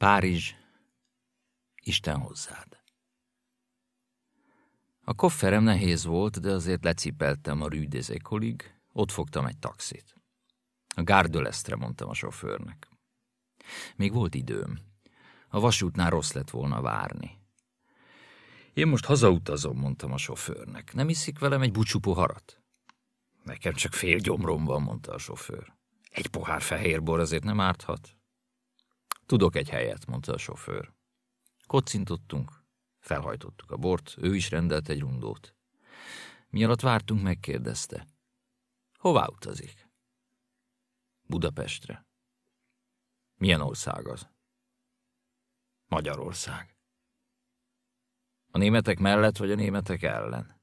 Párizs, Isten hozzád. A kofferem nehéz volt, de azért lecipeltem a Rue des ott fogtam egy taxit. A Gárdölesztre mondtam a sofőrnek. Még volt időm. A vasútnál rossz lett volna várni. Én most hazautazom, mondtam a sofőrnek. Nem iszik velem egy bucsú poharat? Nekem csak fél gyomrom van, mondta a sofőr. Egy pohár fehér bor azért nem árthat. Tudok egy helyet, mondta a sofőr. Kocintottunk, felhajtottuk a bort, ő is rendelt egy rundót. Mi alatt vártunk, megkérdezte. Hová utazik? Budapestre. Milyen ország az? Magyarország. A németek mellett, vagy a németek ellen?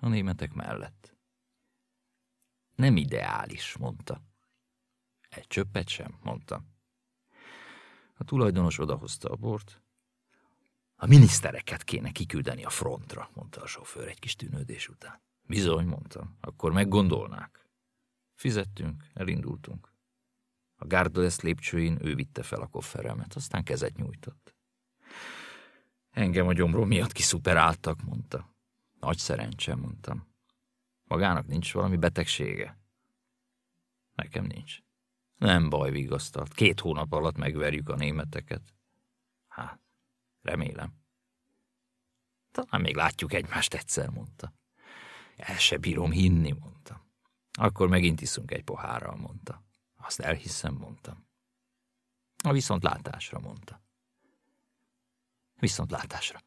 A németek mellett. Nem ideális, mondta. Egy csöppet sem, mondtam. A tulajdonos odahozta a bort. A minisztereket kéne kiküldeni a frontra, mondta a sofőr egy kis tűnődés után. Bizony, mondtam, akkor meggondolnák. Fizettünk, elindultunk. A Gárdoesz lépcsőin ő vitte fel a kofferemet, aztán kezet nyújtott. Engem a gyomrom miatt kiszuperáltak, mondta. Nagy szerencse, mondtam. Magának nincs valami betegsége? Nekem nincs. Nem baj, vigasztalt. Két hónap alatt megverjük a németeket. Hát, remélem. Talán még látjuk egymást egyszer, mondta. El se bírom hinni, mondtam. Akkor megint iszunk egy pohárral, mondta. Azt elhiszem, mondtam. A viszontlátásra, mondta. Viszontlátásra.